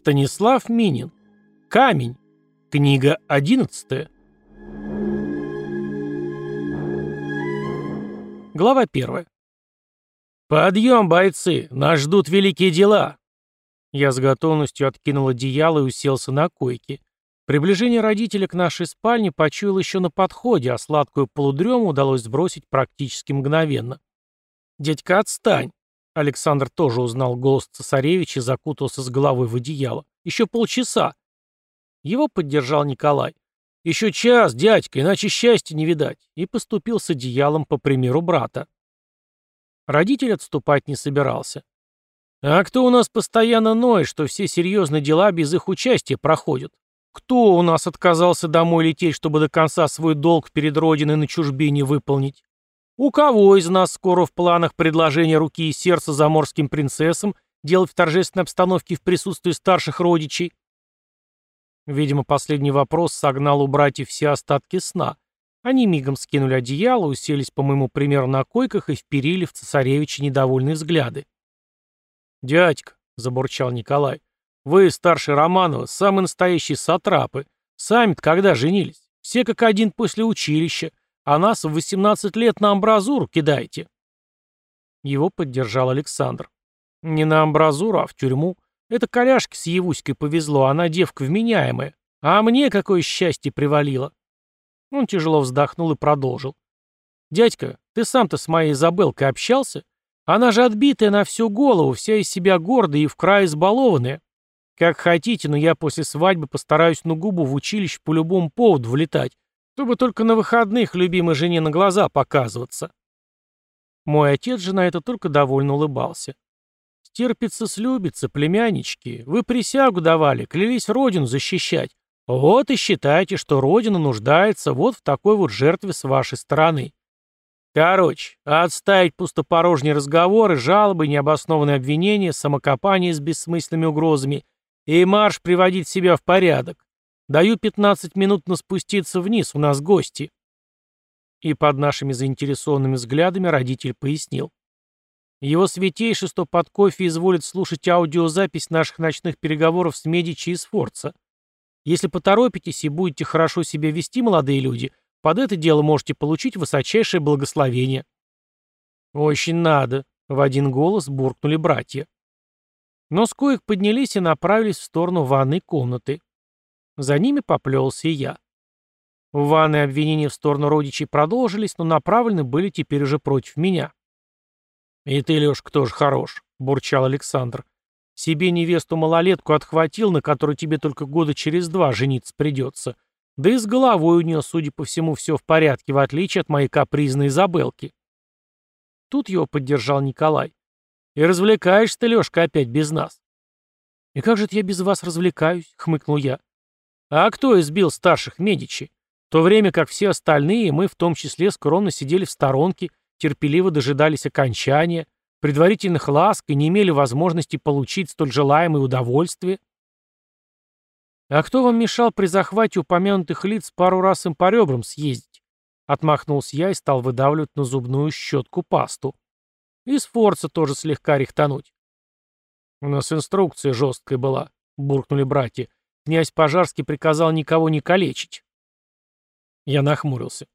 Станислав Минин. Камень. Книга одиннадцатая. Глава первая. «Подъем, бойцы! Нас ждут великие дела!» Я с готовностью откинул одеяло и уселся на койке. Приближение родителя к нашей спальне почуял еще на подходе, а сладкую полудрему удалось сбросить практически мгновенно. «Дядька, отстань!» Александр тоже узнал голос цесаревича и закутался с головой в одеяло. «Еще полчаса!» Его поддержал Николай. «Еще час, дядька, иначе счастья не видать», и поступил с одеялом по примеру брата. Родитель отступать не собирался. «А кто у нас постоянно ноет, что все серьезные дела без их участия проходят? Кто у нас отказался домой лететь, чтобы до конца свой долг перед Родиной на чужбине выполнить? У кого из нас скоро в планах предложение руки и сердца заморским принцессам делать в торжественной обстановке в присутствии старших родичей?» Видимо, последний вопрос согнал у братьев все остатки сна. Они мигом скинули одеяло, уселись по моему примеру на койках и вперили в цесаревича недовольные взгляды. «Дядька», — забурчал Николай, — «вы, старший Романова, самые настоящие сатрапы. Сами-то когда женились? Все как один после училища, а нас в 18 лет на амбразуру кидаете». Его поддержал Александр. «Не на амбразуру, а в тюрьму. Это коляшке с Евуськой повезло, она девка вменяемая. А мне какое счастье привалило. Он тяжело вздохнул и продолжил. «Дядька, ты сам-то с моей Изабелкой общался? Она же отбитая на всю голову, вся из себя гордая и в край избалованная. Как хотите, но я после свадьбы постараюсь на губу в училище по любому поводу влетать, чтобы только на выходных любимой жене на глаза показываться». Мой отец же на это только довольно улыбался. Стерпится слюбится, племяннички. Вы присягу давали, клялись родину защищать. Вот и считайте, что родина нуждается вот в такой вот жертве с вашей стороны. Короче, отставить пустопорожние разговоры, жалобы, необоснованные обвинения, самокопание с бессмысленными угрозами и марш приводить себя в порядок. Даю 15 минут на спуститься вниз, у нас гости. И под нашими заинтересованными взглядами родитель пояснил. Его святейшество под кофе изволит слушать аудиозапись наших ночных переговоров с Медичи и Сфорца. Если поторопитесь и будете хорошо себя вести, молодые люди, под это дело можете получить высочайшее благословение. Очень надо, в один голос буркнули братья. Но с коек поднялись и направились в сторону ванной комнаты. За ними поплелся и я. В обвинения в сторону родичей продолжились, но направлены были теперь уже против меня. «И ты, Лешка, тоже хорош», — бурчал Александр. «Себе невесту-малолетку отхватил, на которой тебе только года через два жениться придется. Да и с головой у нее, судя по всему, все в порядке, в отличие от моей капризной Изабелки». Тут его поддержал Николай. «И развлекаешься ты, Лешка, опять без нас». «И как же я без вас развлекаюсь?» — хмыкнул я. «А кто избил старших Медичи? В то время как все остальные, мы в том числе скромно сидели в сторонке, терпеливо дожидались окончания, предварительных ласк и не имели возможности получить столь желаемое удовольствие? «А кто вам мешал при захвате упомянутых лиц пару раз им по ребрам съездить?» Отмахнулся я и стал выдавливать на зубную щетку пасту. И Сфорца тоже слегка рихтануть. «У нас инструкция жесткая была», — буркнули братья. «Князь Пожарский приказал никого не калечить». Я нахмурился.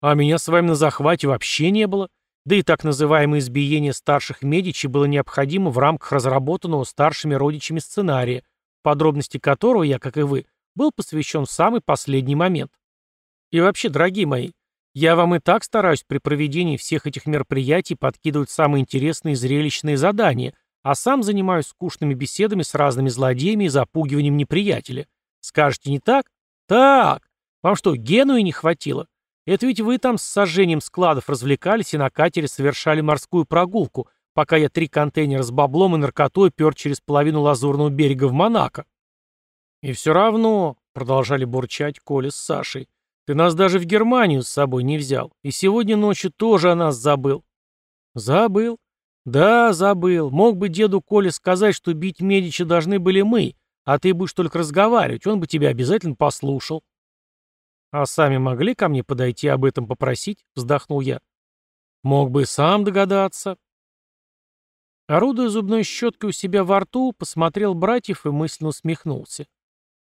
А меня с вами на захвате вообще не было. Да и так называемое избиение старших Медичи было необходимо в рамках разработанного старшими родичами сценария, подробности которого я, как и вы, был посвящен в самый последний момент. И вообще, дорогие мои, я вам и так стараюсь при проведении всех этих мероприятий подкидывать самые интересные и зрелищные задания, а сам занимаюсь скучными беседами с разными злодеями и запугиванием неприятеля. Скажете, не так? Так! Вам что, Генуи не хватило? Это ведь вы там с сожжением складов развлекались и на катере совершали морскую прогулку, пока я три контейнера с баблом и наркотой пер через половину лазурного берега в Монако. И все равно, продолжали бурчать Коля с Сашей, ты нас даже в Германию с собой не взял, и сегодня ночью тоже о нас забыл. Забыл? Да, забыл. Мог бы деду Коле сказать, что бить Медичи должны были мы, а ты будешь только разговаривать, он бы тебя обязательно послушал. «А сами могли ко мне подойти об этом попросить?» — вздохнул я. «Мог бы сам догадаться». Орудуя зубной щеткой у себя во рту, посмотрел братьев и мысленно усмехнулся.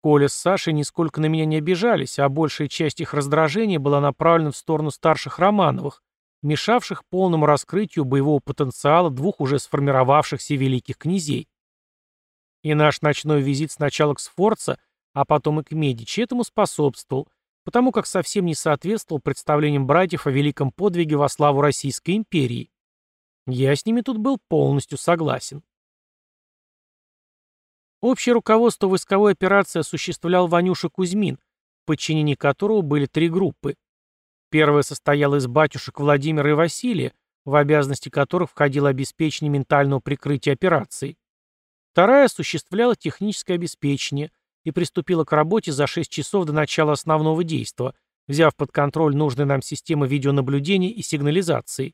Коля с Сашей нисколько на меня не обижались, а большая часть их раздражения была направлена в сторону старших Романовых, мешавших полному раскрытию боевого потенциала двух уже сформировавшихся великих князей. И наш ночной визит сначала к Сфорца, а потом и к Медичи этому способствовал, потому как совсем не соответствовал представлениям братьев о великом подвиге во славу Российской империи. Я с ними тут был полностью согласен. Общее руководство войсковой операции осуществлял Ванюша Кузьмин, в подчинении которого были три группы. Первая состояла из батюшек Владимира и Василия, в обязанности которых входило обеспечение ментального прикрытия операции. Вторая осуществляла техническое обеспечение и приступила к работе за 6 часов до начала основного действия, взяв под контроль нужные нам системы видеонаблюдения и сигнализации.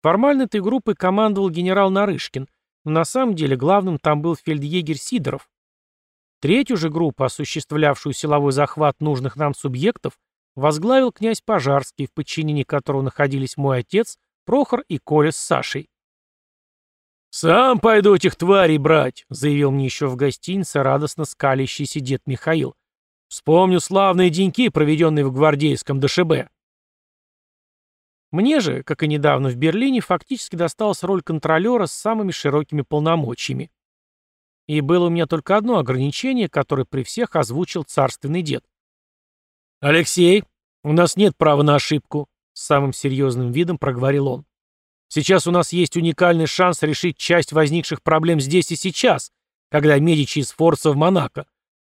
Формально этой группой командовал генерал Нарышкин, но на самом деле главным там был фельдъегерь Сидоров. Третью же группу, осуществлявшую силовой захват нужных нам субъектов, возглавил князь Пожарский, в подчинении которого находились мой отец, Прохор и Коля с Сашей. «Сам пойду этих тварей брать», — заявил мне еще в гостинице радостно скалящийся дед Михаил. «Вспомню славные деньки, проведенные в гвардейском ДШБ». Мне же, как и недавно в Берлине, фактически досталась роль контролера с самыми широкими полномочиями. И было у меня только одно ограничение, которое при всех озвучил царственный дед. «Алексей, у нас нет права на ошибку», — с самым серьезным видом проговорил он. «Сейчас у нас есть уникальный шанс решить часть возникших проблем здесь и сейчас, когда Медичи из Форца в Монако.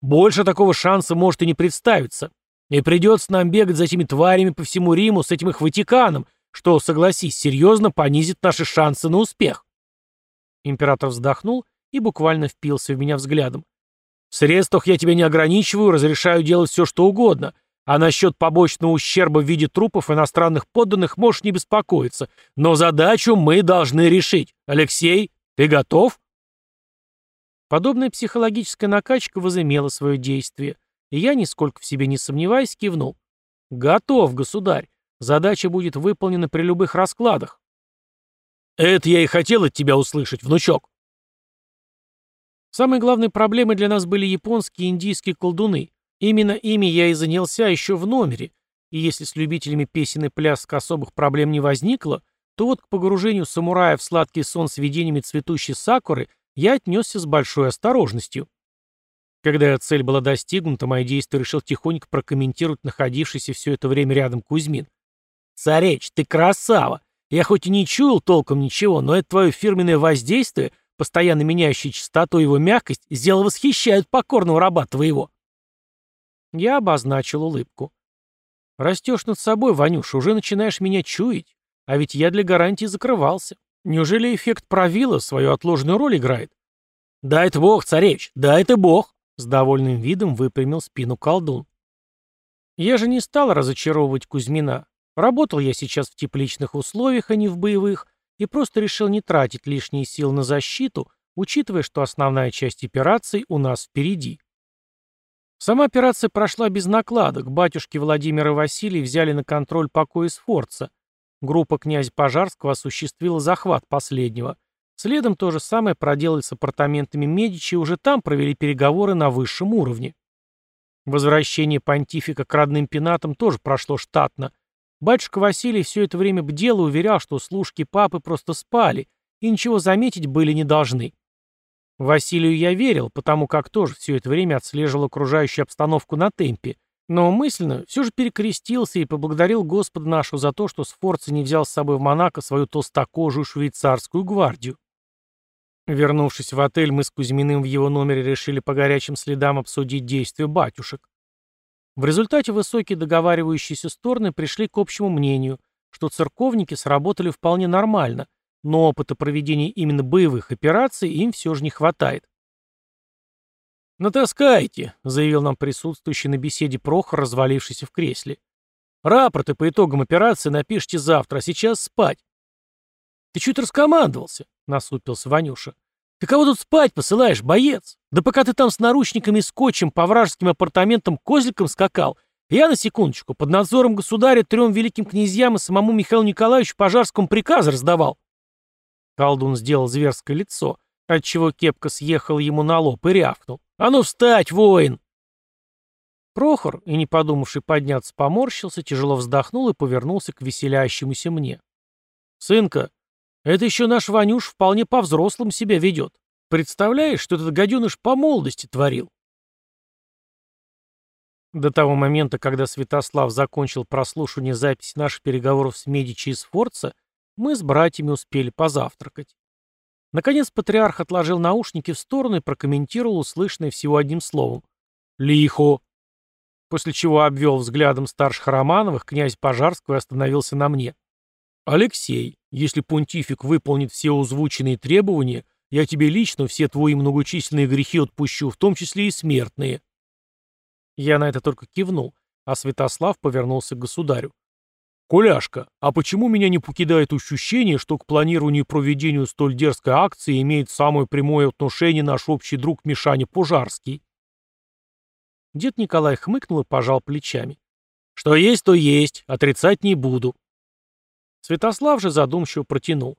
Больше такого шанса может и не представиться. И придется нам бегать за этими тварями по всему Риму с этим их Ватиканом, что, согласись, серьезно понизит наши шансы на успех. Император вздохнул и буквально впился в меня взглядом. В средствах я тебя не ограничиваю, разрешаю делать все, что угодно. А насчет побочного ущерба в виде трупов иностранных подданных можешь не беспокоиться. Но задачу мы должны решить. Алексей, ты готов? Подобная психологическая накачка возымела свое действие. И я, нисколько в себе не сомневаясь, кивнул. «Готов, государь. Задача будет выполнена при любых раскладах». «Это я и хотел от тебя услышать, внучок». Самой главной проблемой для нас были японские и индийские колдуны. Именно ими я и занялся еще в номере. И если с любителями песен и плясок особых проблем не возникло, то вот к погружению самурая в сладкий сон с видениями цветущей сакуры я отнесся с большой осторожностью. Когда цель была достигнута, мои действия решил тихонько прокомментировать находившийся все это время рядом Кузьмин. «Царевич, ты красава! Я хоть и не чуял толком ничего, но это твое фирменное воздействие, постоянно меняющее частоту его мягкость, сделало восхищают покорного раба твоего». Я обозначил улыбку. «Растешь над собой, Ванюша, уже начинаешь меня чуять. А ведь я для гарантии закрывался. Неужели эффект правила свою отложенную роль играет?» «Да это бог, царевич, да это бог!» С довольным видом выпрямил спину колдун. Я же не стал разочаровывать Кузьмина. Работал я сейчас в тепличных условиях, а не в боевых, и просто решил не тратить лишние силы на защиту, учитывая, что основная часть операции у нас впереди. Сама операция прошла без накладок. Батюшки Владимир и Василий взяли на контроль покой Сфорца. Группа князя Пожарского осуществила захват последнего. Следом то же самое проделали с апартаментами Медичи и уже там провели переговоры на высшем уровне. Возвращение понтифика к родным пенатам тоже прошло штатно. Батюшка Василий все это время бдел и уверял, что служки папы просто спали и ничего заметить были не должны. Василию я верил, потому как тоже все это время отслеживал окружающую обстановку на темпе, но мысленно все же перекрестился и поблагодарил Господа нашего за то, что Сфорца не взял с собой в Монако свою толстокожую швейцарскую гвардию. Вернувшись в отель, мы с Кузьминым в его номере решили по горячим следам обсудить действия батюшек. В результате высокие договаривающиеся стороны пришли к общему мнению, что церковники сработали вполне нормально, но опыта проведения именно боевых операций им все же не хватает. «Натаскайте», — заявил нам присутствующий на беседе Прохор, развалившийся в кресле. «Рапорты по итогам операции напишите завтра, а сейчас спать». «Ты чуть раскомандовался», — насупился Ванюша. «Ты кого тут спать посылаешь, боец? Да пока ты там с наручниками и скотчем по вражеским апартаментам козликом скакал, я, на секундочку, под надзором государя трем великим князьям и самому Михаилу Николаевичу Пожарскому приказ раздавал». Колдун сделал зверское лицо, отчего кепка съехала ему на лоб и рявкнул. «А ну встать, воин!» Прохор, и не подумавший подняться, поморщился, тяжело вздохнул и повернулся к веселящемуся мне. «Сынка, это еще наш Ванюш вполне по-взрослым себя ведет. Представляешь, что этот гаденыш по молодости творил?» До того момента, когда Святослав закончил прослушивание записи наших переговоров с Медичи и Сфорца, мы с братьями успели позавтракать. Наконец патриарх отложил наушники в сторону и прокомментировал услышанное всего одним словом. «Лихо!» После чего обвел взглядом старших Романовых, князь Пожарского остановился на мне. «Алексей, если понтифик выполнит все озвученные требования, я тебе лично все твои многочисленные грехи отпущу, в том числе и смертные». Я на это только кивнул, а Святослав повернулся к государю. «Коляшка, а почему меня не покидает ощущение, что к планированию и проведению столь дерзкой акции имеет самое прямое отношение наш общий друг Мишаня Пожарский?» Дед Николай хмыкнул и пожал плечами. «Что есть, то есть, отрицать не буду». Святослав же задумчиво протянул.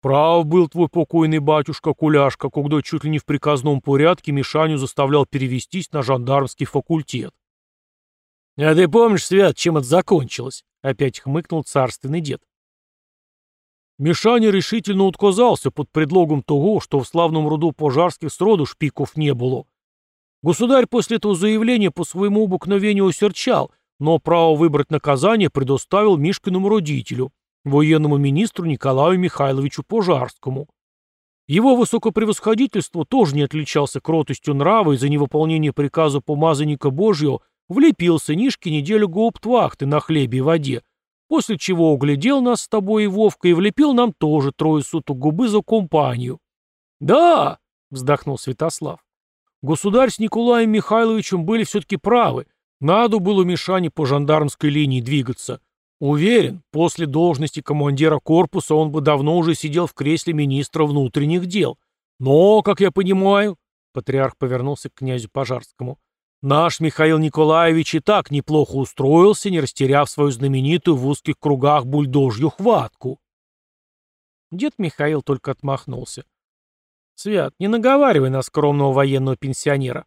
«Прав был твой покойный батюшка Куляшка, когда чуть ли не в приказном порядке Мишаню заставлял перевестись на жандармский факультет». «А ты помнишь, Свят, чем это закончилось?» — опять хмыкнул царственный дед. Мишаня решительно отказался под предлогом того, что в славном роду пожарских сроду шпиков не было. Государь после этого заявления по своему обыкновению усерчал, но право выбрать наказание предоставил Мишкиному родителю, военному министру Николаю Михайловичу Пожарскому. Его высокопревосходительство тоже не отличался кротостью нрава и за невыполнение приказа помазанника Божьего влепил сынишке неделю гауптвахты на хлебе и воде, после чего углядел нас с тобой и Вовкой и влепил нам тоже трое суток губы за компанию. «Да!» — вздохнул Святослав. «Государь с Николаем Михайловичем были все-таки правы. Надо было Мишане по жандармской линии двигаться. Уверен, после должности командира корпуса он бы давно уже сидел в кресле министра внутренних дел. Но, как я понимаю, патриарх повернулся к князю Пожарскому, наш Михаил Николаевич и так неплохо устроился, не растеряв свою знаменитую в узких кругах бульдожью хватку. Дед Михаил только отмахнулся. «Свят, не наговаривай на скромного военного пенсионера».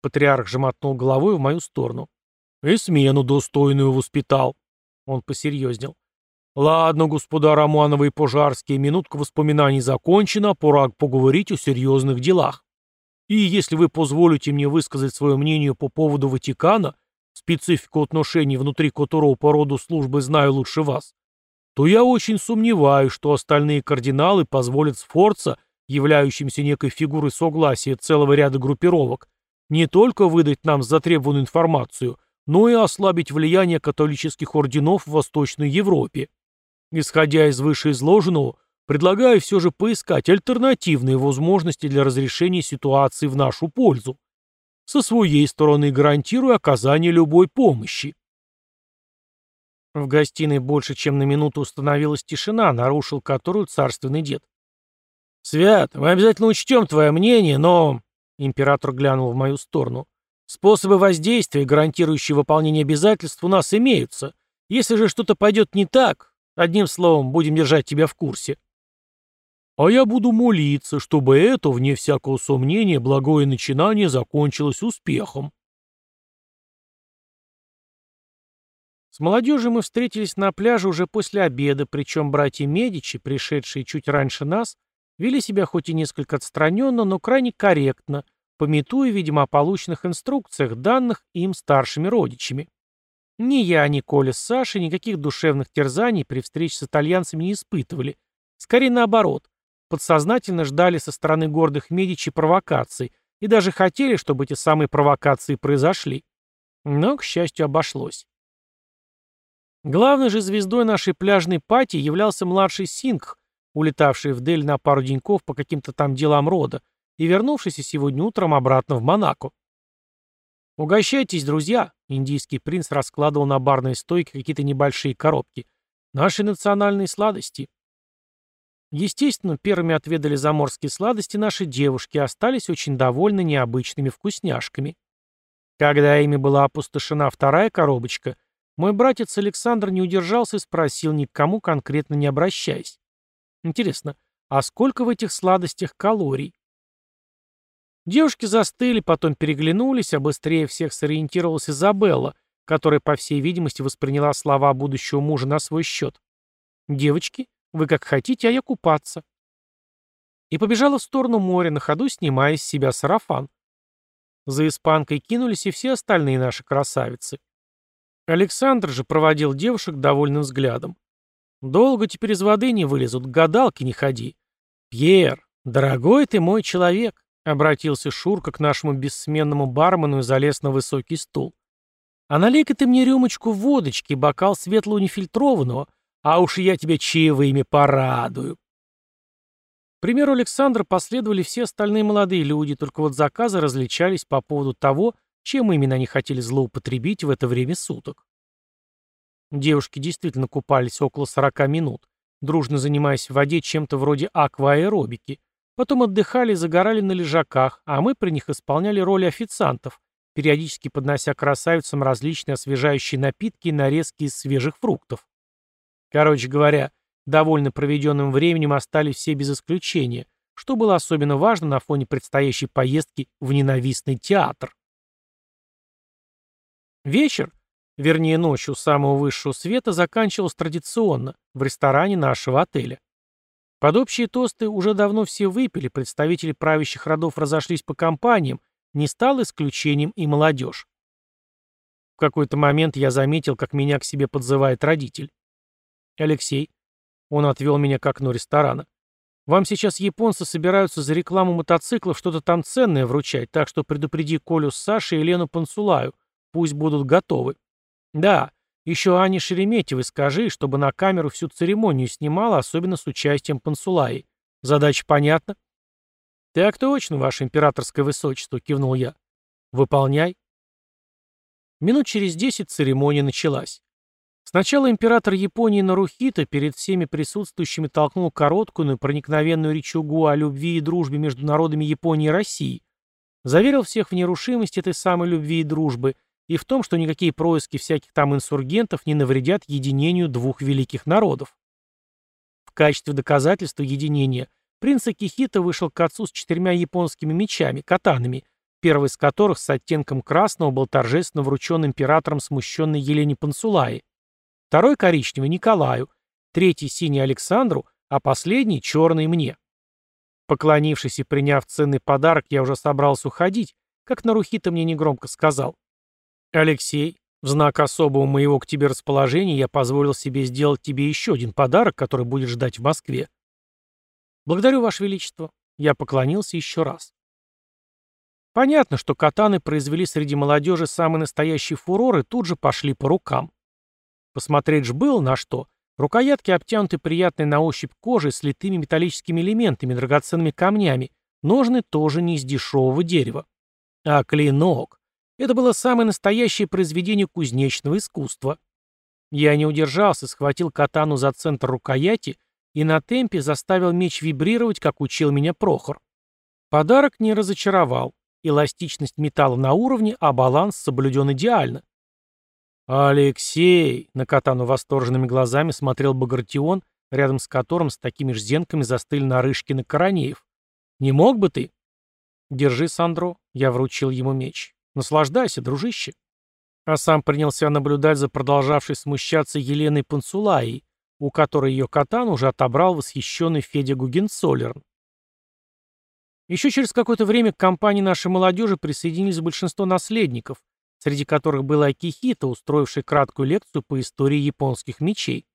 Патриарх же мотнул головой в мою сторону. «И смену достойную воспитал». Он посерьезнел. «Ладно, господа Романовы и Пожарские, минутка воспоминаний закончена, пора поговорить о серьезных делах. И если вы позволите мне высказать свое мнение по поводу Ватикана, специфику отношений внутри которого по роду службы знаю лучше вас, то я очень сомневаюсь, что остальные кардиналы позволят Сфорца, являющимся некой фигурой согласия целого ряда группировок, не только выдать нам затребованную информацию, но и ослабить влияние католических орденов в Восточной Европе. Исходя из вышеизложенного, предлагаю все же поискать альтернативные возможности для разрешения ситуации в нашу пользу. Со своей стороны гарантирую оказание любой помощи. В гостиной больше чем на минуту установилась тишина, нарушил которую царственный дед. «Свят, мы обязательно учтем твое мнение, но...» Император глянул в мою сторону. Способы воздействия, гарантирующие выполнение обязательств, у нас имеются. Если же что-то пойдет не так, одним словом, будем держать тебя в курсе. А я буду молиться, чтобы это, вне всякого сомнения, благое начинание закончилось успехом. С молодежью мы встретились на пляже уже после обеда, причем братья Медичи, пришедшие чуть раньше нас, вели себя хоть и несколько отстраненно, но крайне корректно, пометуя, видимо, о полученных инструкциях, данных им старшими родичами. Ни я, ни Коля с Сашей никаких душевных терзаний при встрече с итальянцами не испытывали. Скорее наоборот, подсознательно ждали со стороны гордых Медичи провокаций и даже хотели, чтобы эти самые провокации произошли. Но, к счастью, обошлось. Главной же звездой нашей пляжной пати являлся младший Сингх, улетавший в Дель на пару деньков по каким-то там делам рода, и вернувшийся сегодня утром обратно в Монако. «Угощайтесь, друзья!» — индийский принц раскладывал на барной стойке какие-то небольшие коробки. «Наши национальные сладости». Естественно, первыми отведали заморские сладости наши девушки и остались очень довольны необычными вкусняшками. Когда ими была опустошена вторая коробочка, мой братец Александр не удержался и спросил, ни к кому конкретно не обращаясь. Интересно, а сколько в этих сладостях калорий? Девушки застыли, потом переглянулись, а быстрее всех сориентировалась Изабелла, которая, по всей видимости, восприняла слова будущего мужа на свой счет. «Девочки, вы как хотите, а я купаться». И побежала в сторону моря, на ходу снимая с себя сарафан. За испанкой кинулись и все остальные наши красавицы. Александр же проводил девушек довольным взглядом. «Долго теперь из воды не вылезут, гадалки не ходи». «Пьер, дорогой ты мой человек», — обратился Шурка к нашему бессменному бармену и залез на высокий стул. «А налей-ка ты мне рюмочку водочки, бокал светлого нефильтрованного, а уж я тебя чаевыми порадую». К примеру Александра последовали все остальные молодые люди, только вот заказы различались по поводу того, чем именно они хотели злоупотребить в это время суток. Девушки действительно купались около 40 минут, дружно занимаясь в воде чем-то вроде акваэробики. Потом отдыхали и загорали на лежаках, а мы при них исполняли роли официантов, периодически поднося красавицам различные освежающие напитки и нарезки из свежих фруктов. Короче говоря, довольно проведенным временем остались все без исключения, что было особенно важно на фоне предстоящей поездки в ненавистный театр. Вечер, вернее ночь у самого высшего света, заканчивался традиционно, в ресторане нашего отеля. Под общие тосты уже давно все выпили, представители правящих родов разошлись по компаниям, не стал исключением и молодежь. В какой-то момент я заметил, как меня к себе подзывает родитель. «Алексей». Он отвел меня к окну ресторана. «Вам сейчас японцы собираются за рекламу мотоциклов что-то там ценное вручать, так что предупреди Колю с Сашей и Лену Пансулаю. Пусть будут готовы. Да, еще Ане Шереметьевой скажи, чтобы на камеру всю церемонию снимала, особенно с участием Пансулаи. Задача понятна?» «Так точно, ваше императорское высочество», — кивнул я. «Выполняй». Минут через десять церемония началась. Сначала император Японии Нарухита перед всеми присутствующими толкнул короткую, но проникновенную речугу о любви и дружбе между народами Японии и России, заверил всех в нерушимости этой самой любви и дружбы и в том, что никакие происки всяких там инсургентов не навредят единению двух великих народов. В качестве доказательства единения принц Акихита вышел к отцу с четырьмя японскими мечами, катанами, первый из которых с оттенком красного был торжественно вручен императором смущенной Елене Пансулаи второй коричневый Николаю, третий синий Александру, а последний черный мне. Поклонившись и приняв ценный подарок, я уже собрался уходить, как Нарухита мне негромко сказал. «Алексей, в знак особого моего к тебе расположения я позволил себе сделать тебе еще один подарок, который будет ждать в Москве». «Благодарю, Ваше Величество». Я поклонился еще раз. Понятно, что катаны произвели среди молодежи самый настоящий фурор и тут же пошли по рукам. Посмотреть ж было на что. Рукоятки обтянуты приятной на ощупь кожей с литыми металлическими элементами, драгоценными камнями. Ножны тоже не из дешевого дерева. А клинок. Это было самое настоящее произведение кузнечного искусства. Я не удержался, схватил катану за центр рукояти и на темпе заставил меч вибрировать, как учил меня Прохор. Подарок не разочаровал. Эластичность металла на уровне, а баланс соблюден идеально. «Алексей!» — на катану восторженными глазами смотрел Багратион, рядом с которым с такими же зенками застыли Нарышкин и Коронеев. «Не мог бы ты?» «Держи, Сандро», — я вручил ему меч. «Наслаждайся, дружище». А сам принялся наблюдать за продолжавшей смущаться Еленой Пансулаей, у которой ее катан уже отобрал восхищенный Федя Гугенцоллерн. Еще через какое-то время к компании нашей молодежи присоединились большинство наследников, среди которых был Акихита, устроивший краткую лекцию по истории японских мечей.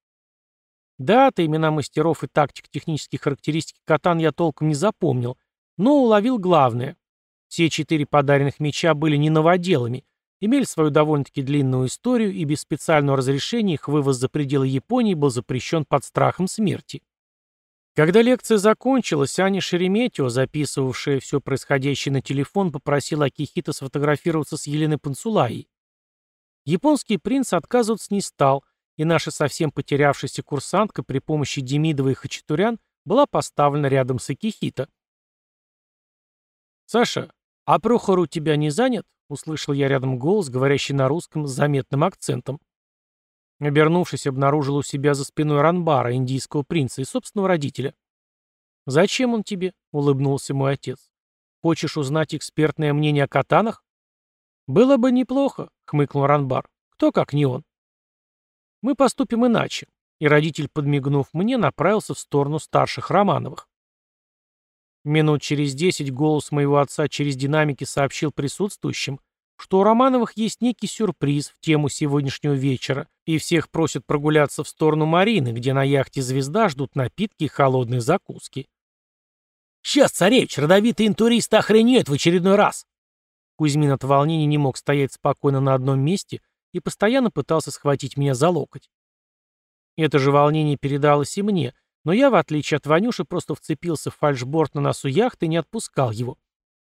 Даты, имена мастеров и тактико-технические характеристики катан я толком не запомнил, но уловил главное. Все четыре подаренных меча были не новоделами, имели свою довольно-таки длинную историю, и без специального разрешения их вывоз за пределы Японии был запрещен под страхом смерти. Когда лекция закончилась, Аня Шереметьева, записывавшая все происходящее на телефон, попросила Акихита сфотографироваться с Еленой Пансулаей. Японский принц отказываться не стал, и наша совсем потерявшаяся курсантка при помощи Демидова и Хачатурян была поставлена рядом с Акихита. «Саша, а Прохор у тебя не занят?» — услышал я рядом голос, говорящий на русском с заметным акцентом. Обернувшись, обнаружил у себя за спиной Ранбара, индийского принца и собственного родителя. «Зачем он тебе?» — улыбнулся мой отец. «Хочешь узнать экспертное мнение о катанах?» «Было бы неплохо», — хмыкнул Ранбар. «Кто, как не он?» «Мы поступим иначе», и родитель, подмигнув мне, направился в сторону старших Романовых. Минут через десять голос моего отца через динамики сообщил присутствующим, что у Романовых есть некий сюрприз в тему сегодняшнего вечера, и всех просят прогуляться в сторону Марины, где на яхте «Звезда» ждут напитки и холодные закуски. «Сейчас, царевич, родовитый интурист охренеет в очередной раз!» Кузьмин от волнения не мог стоять спокойно на одном месте и постоянно пытался схватить меня за локоть. Это же волнение передалось и мне, но я, в отличие от Ванюши, просто вцепился в фальшборд на носу яхты и не отпускал его.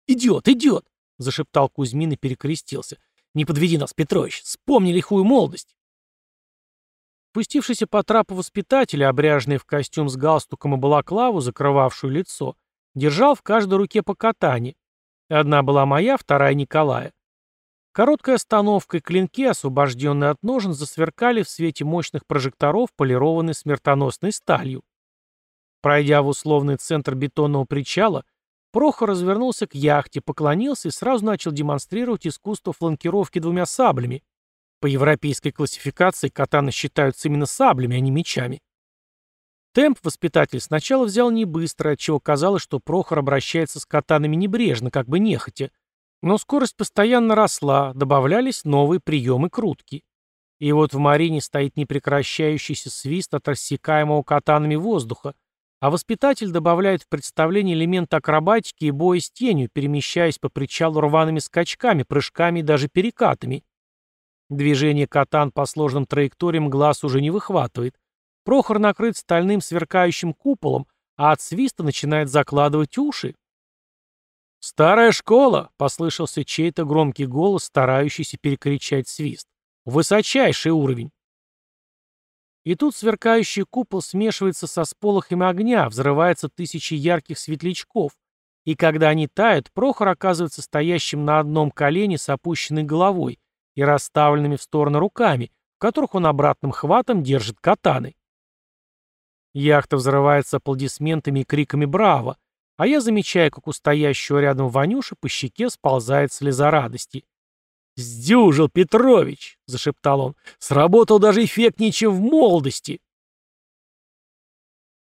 «Идиот, идиот!» — зашептал Кузьмин и перекрестился. «Не подведи нас, Петрович, вспомни лихую молодость!» Пустившийся по трапу воспитателя, обряженный в костюм с галстуком и балаклаву, закрывавшую лицо, держал в каждой руке по катане. Одна была моя, вторая Николая. Короткая остановка и клинки, освобожденные от ножен, засверкали в свете мощных прожекторов, полированной смертоносной сталью. Пройдя в условный центр бетонного причала, Прохор развернулся к яхте, поклонился и сразу начал демонстрировать искусство фланкировки двумя саблями. По европейской классификации катаны считаются именно саблями, а не мечами. Темп воспитатель сначала взял не быстро, отчего казалось, что Прохор обращается с катанами небрежно, как бы нехотя. Но скорость постоянно росла, добавлялись новые приемы крутки. И вот в Марине стоит непрекращающийся свист от рассекаемого катанами воздуха, а воспитатель добавляет в представление элемент акробатики и боя с тенью, перемещаясь по причалу рваными скачками, прыжками и даже перекатами. Движение катан по сложным траекториям глаз уже не выхватывает. Прохор накрыт стальным сверкающим куполом, а от свиста начинает закладывать уши. «Старая школа!» — послышался чей-то громкий голос, старающийся перекричать свист. «Высочайший уровень!» И тут сверкающий купол смешивается со сполохами огня, взрывается тысячи ярких светлячков. И когда они тают, Прохор оказывается стоящим на одном колене с опущенной головой и расставленными в стороны руками, в которых он обратным хватом держит катаны. Яхта взрывается аплодисментами и криками «Браво!», а я замечаю, как у стоящего рядом Ванюши по щеке сползает слеза радости. «Сдюжил Петрович!» — зашептал он. «Сработал даже эффектнее, чем в молодости!»